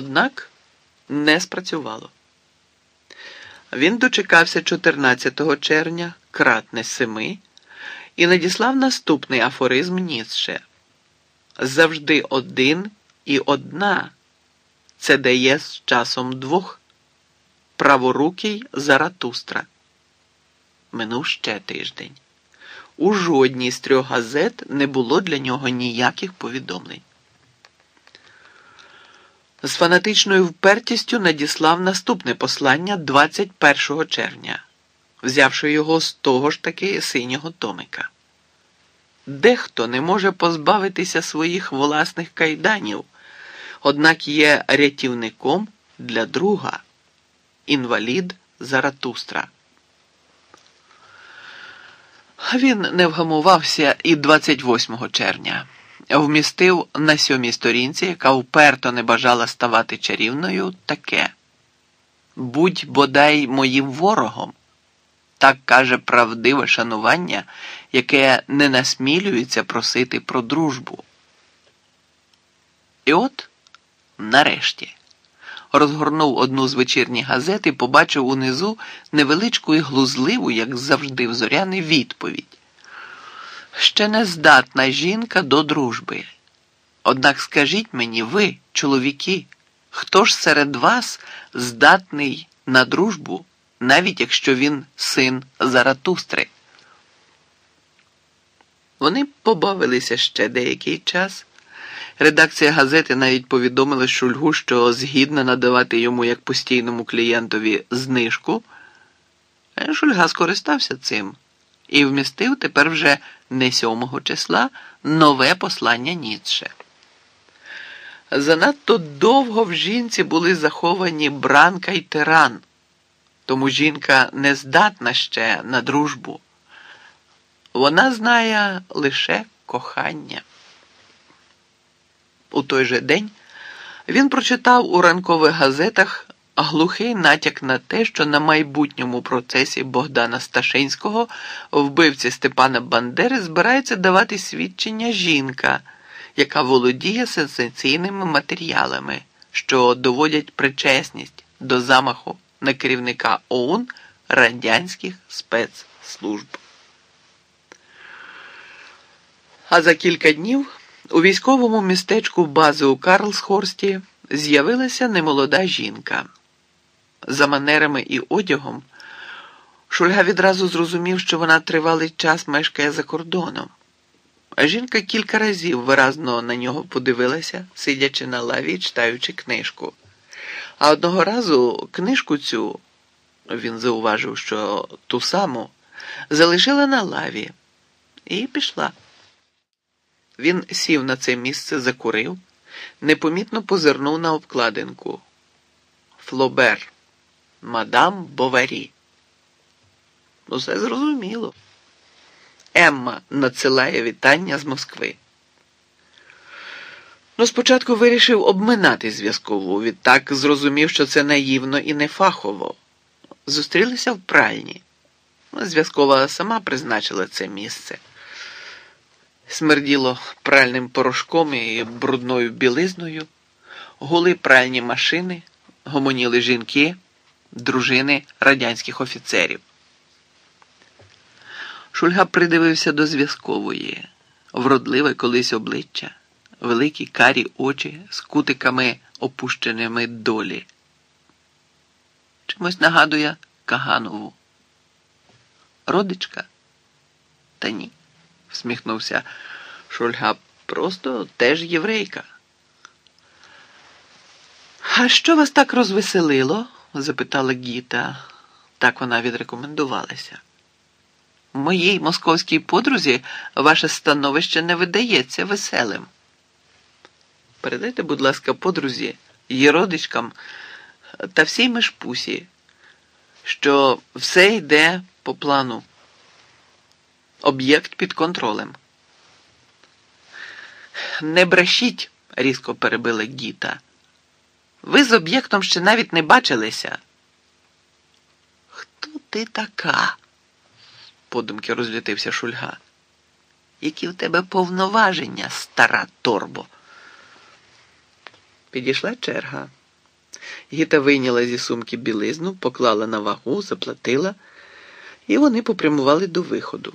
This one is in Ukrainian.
Однак не спрацювало. Він дочекався 14 червня, кратне семи, і надіслав наступний афоризм Ніцше. Завжди один і одна. Це дає з часом двох. Праворукий Заратустра. Минув ще тиждень. У жодній з трьох газет не було для нього ніяких повідомлень. З фанатичною впертістю надіслав наступне послання 21 червня, взявши його з того ж таки синього томика. Дехто не може позбавитися своїх власних кайданів, однак є рятівником для друга, інвалід Заратустра. Він не вгамувався і 28 червня. Вмістив на сьомій сторінці, яка вперто не бажала ставати чарівною, таке Будь бодай моїм ворогом. Так каже правдиве шанування, яке не насмілюється просити про дружбу. І от, нарешті, розгорнув одну з вечірніх газет і побачив унизу невеличку і глузливу, як завжди, в зоряний відповідь. Ще не здатна жінка до дружби. Однак скажіть мені, ви, чоловіки, хто ж серед вас здатний на дружбу, навіть якщо він син Заратустри? Вони побавилися ще деякий час. Редакція газети навіть повідомила Шульгу, що згідна надавати йому як постійному клієнтові знижку. Шульга скористався цим і вмістив тепер вже не 7 числа нове послання Ніцше. Занадто довго в жінці були заховані бранка й тиран, тому жінка не здатна ще на дружбу. Вона знає лише кохання. У той же день він прочитав у ранкових газетах глухий натяк на те, що на майбутньому процесі Богдана Сташинського вбивці Степана Бандери збирається давати свідчення жінка, яка володіє сенсаційними матеріалами, що доводять причесність до замаху на керівника ОУН радянських спецслужб. А за кілька днів у військовому містечку бази у Карлсхорсті з'явилася немолода жінка. За манерами і одягом Шульга відразу зрозумів, що вона тривалий час мешкає за кордоном. А жінка кілька разів виразно на нього подивилася, сидячи на лаві, читаючи книжку. А одного разу книжку цю, він зауважив, що ту саму, залишила на лаві і пішла. Він сів на це місце, закурив, непомітно позирнув на обкладинку. Флобер, мадам Боварі. Усе зрозуміло. Емма надсилає вітання з Москви. Ну, спочатку вирішив обминати зв'язкову, відтак зрозумів, що це наївно і нефахово. Зустрілися в пральні. Зв'язкова сама призначила це місце смерділо пральним порошком і брудною білизною, гули пральні машини, гомоніли жінки, дружини радянських офіцерів. Шульга придивився до зв'язкової, вродливе колись обличчя, великі карі очі з кутиками опущеними долі. Чимось нагадує Каганову. Родичка? Та ні всміхнувся Шульга. Просто теж єврейка. А що вас так розвеселило? Запитала Гіта. Так вона відрекомендувалася. Моїй московській подрузі ваше становище не видається веселим. Передайте, будь ласка, подрузі, її родичкам та всій мешпусі, що все йде по плану. Об'єкт під контролем. Не брешіть, різко перебила Гіта. Ви з об'єктом ще навіть не бачилися. Хто ти така? подумки розлютився Шульга. Які в тебе повноваження, стара торбо? Підійшла черга. Гіта вийняла зі сумки білизну, поклала на вагу, заплатила, і вони попрямували до виходу.